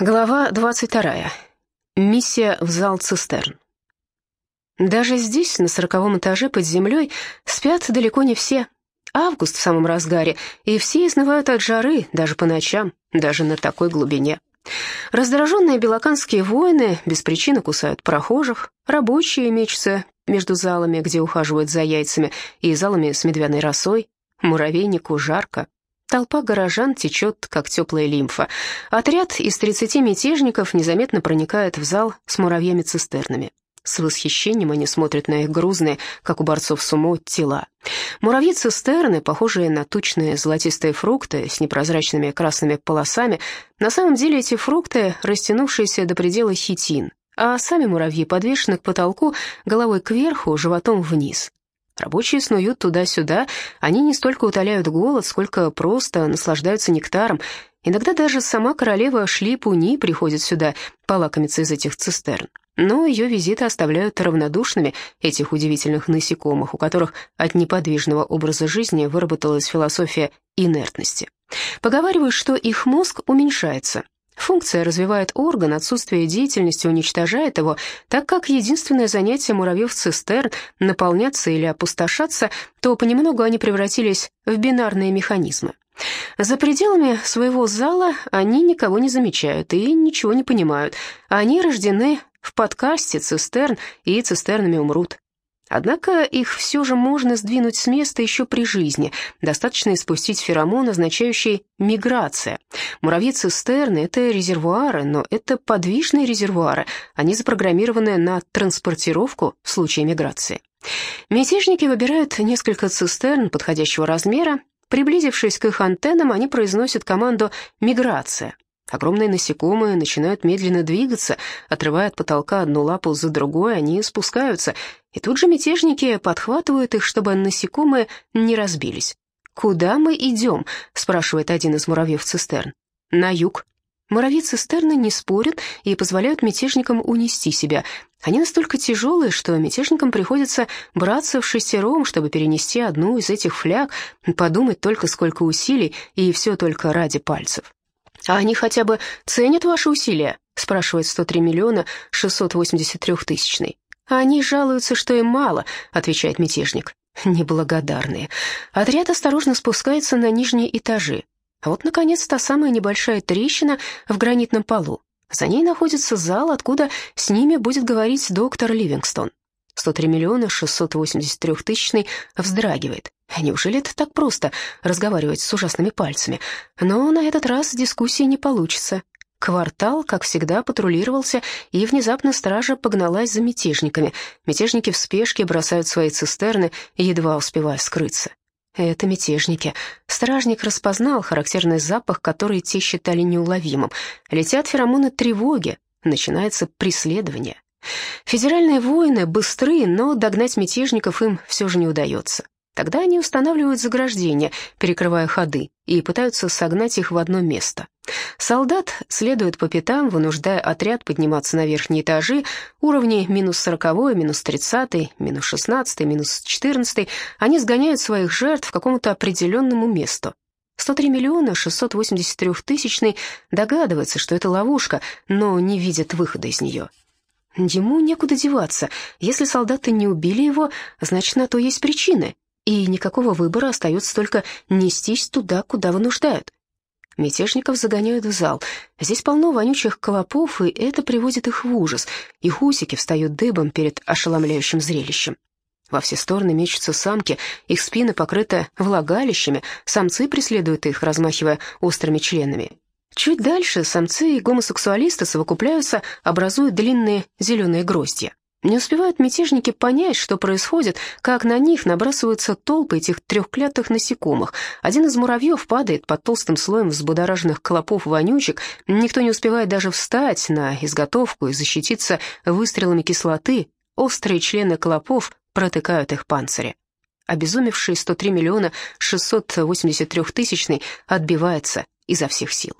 Глава 22. Миссия в зал цистерн. Даже здесь, на сороковом этаже под землей, спят далеко не все. Август в самом разгаре, и все изнывают от жары, даже по ночам, даже на такой глубине. Раздраженные белоканские воины без причины кусают прохожих, рабочие мечутся между залами, где ухаживают за яйцами, и залами с медвяной росой. Муравейнику жарко, Толпа горожан течет, как теплая лимфа. Отряд из 30 мятежников незаметно проникает в зал с муравьями-цистернами. С восхищением они смотрят на их грузные, как у борцов сумо, тела. Муравьи-цистерны, похожие на тучные золотистые фрукты с непрозрачными красными полосами, на самом деле эти фрукты, растянувшиеся до предела хитин, а сами муравьи подвешены к потолку головой кверху, животом вниз. Рабочие снуют туда-сюда, они не столько утоляют голод, сколько просто наслаждаются нектаром. Иногда даже сама королева Шлипуни приходит сюда полакомиться из этих цистерн. Но ее визиты оставляют равнодушными этих удивительных насекомых, у которых от неподвижного образа жизни выработалась философия инертности. Поговаривают, что их мозг уменьшается, Функция развивает орган, отсутствие деятельности уничтожает его, так как единственное занятие муравьев-цистерн — наполняться или опустошаться, то понемногу они превратились в бинарные механизмы. За пределами своего зала они никого не замечают и ничего не понимают. Они рождены в подкасте цистерн и цистернами умрут. Однако их все же можно сдвинуть с места еще при жизни. Достаточно испустить феромон, означающий «миграция». Муравьи-цистерны — это резервуары, но это подвижные резервуары. Они запрограммированы на транспортировку в случае миграции. Мятежники выбирают несколько цистерн подходящего размера. Приблизившись к их антеннам, они произносят команду «миграция». Огромные насекомые начинают медленно двигаться, отрывая от потолка одну лапу за другой, они спускаются, и тут же мятежники подхватывают их, чтобы насекомые не разбились. «Куда мы идем?» — спрашивает один из муравьев-цистерн. «На юг». Муравьи-цистерны не спорят и позволяют мятежникам унести себя. Они настолько тяжелые, что мятежникам приходится браться в шестером, чтобы перенести одну из этих фляг, подумать только сколько усилий, и все только ради пальцев. «А они хотя бы ценят ваши усилия?» — спрашивает 103 миллиона 683 тысячный. «Они жалуются, что им мало», — отвечает мятежник. «Неблагодарные». Отряд осторожно спускается на нижние этажи. А вот, наконец, та самая небольшая трещина в гранитном полу. За ней находится зал, откуда с ними будет говорить доктор Ливингстон. 103 миллиона 683 тысячный вздрагивает. Неужели это так просто разговаривать с ужасными пальцами? Но на этот раз дискуссии не получится. Квартал, как всегда, патрулировался, и внезапно стража погналась за мятежниками. Мятежники в спешке бросают свои цистерны, едва успевая скрыться. Это мятежники. Стражник распознал характерный запах, который те считали неуловимым. Летят феромоны тревоги, начинается преследование. Федеральные воины быстры, но догнать мятежников им все же не удается. Тогда они устанавливают заграждения, перекрывая ходы, и пытаются согнать их в одно место. Солдат следует по пятам, вынуждая отряд подниматься на верхние этажи, уровни минус сороковой, минус тридцатый, минус шестнадцатый, минус четырнадцатый. Они сгоняют своих жертв к какому-то определенному месту. 103 миллиона 683 тысячный догадывается, что это ловушка, но не видит выхода из нее. Ему некуда деваться. Если солдаты не убили его, значит, на то есть причины и никакого выбора остается только нестись туда, куда вынуждают. Мятежников загоняют в зал. Здесь полно вонючих колопов, и это приводит их в ужас. Их усики встают дыбом перед ошеломляющим зрелищем. Во все стороны мечутся самки, их спины покрыты влагалищами, самцы преследуют их, размахивая острыми членами. Чуть дальше самцы и гомосексуалисты совокупляются, образуя длинные зеленые гроздья. Не успевают мятежники понять, что происходит, как на них набрасываются толпы этих трехклятых насекомых. Один из муравьев падает под толстым слоем взбудораженных клопов-вонючек. Никто не успевает даже встать на изготовку и защититься выстрелами кислоты. Острые члены клопов протыкают их панцири. Обезумевший 103 миллиона 683 тысячный отбивается изо всех сил.